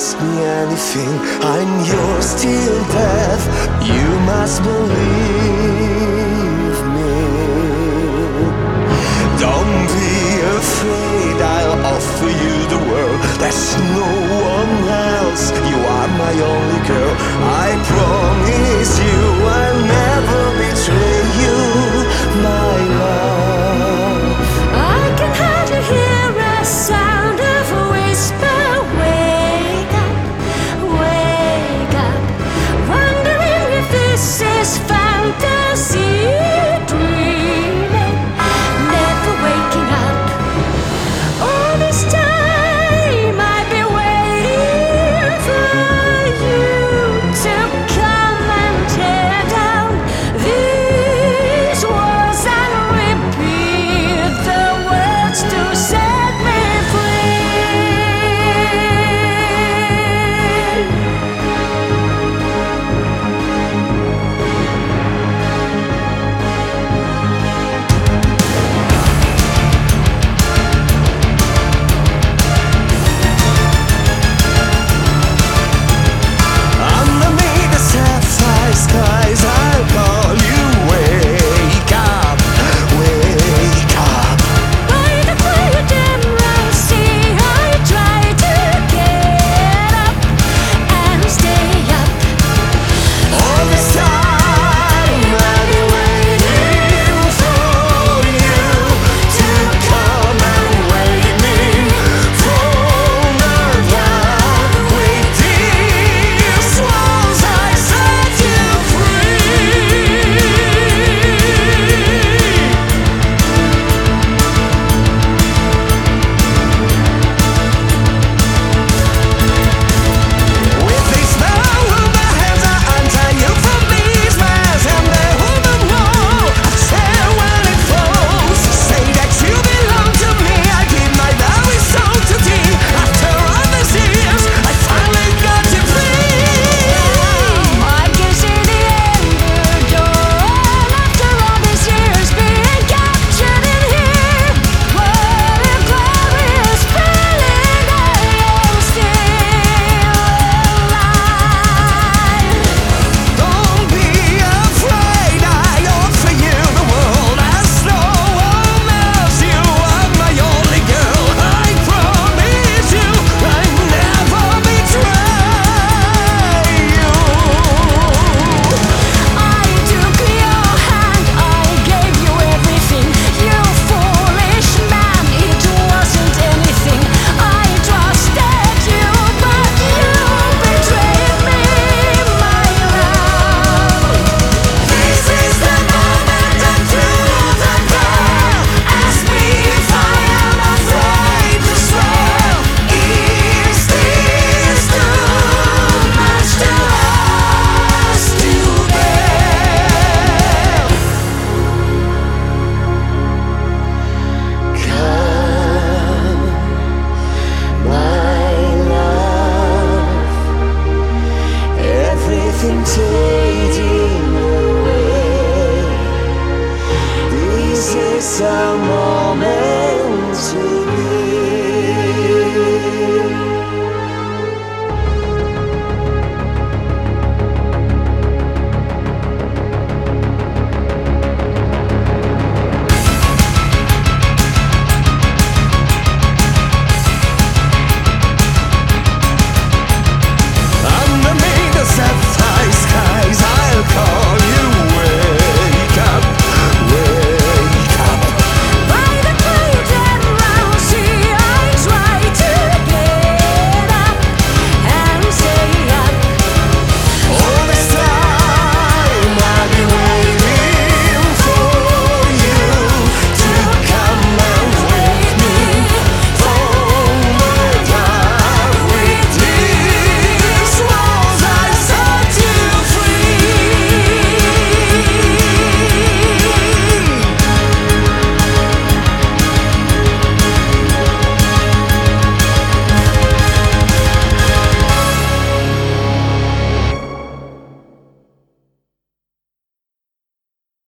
ask me anything, I'm yours till death. You must believe me. Don't be afraid, I'll offer you the world. There's no one else, you are my own.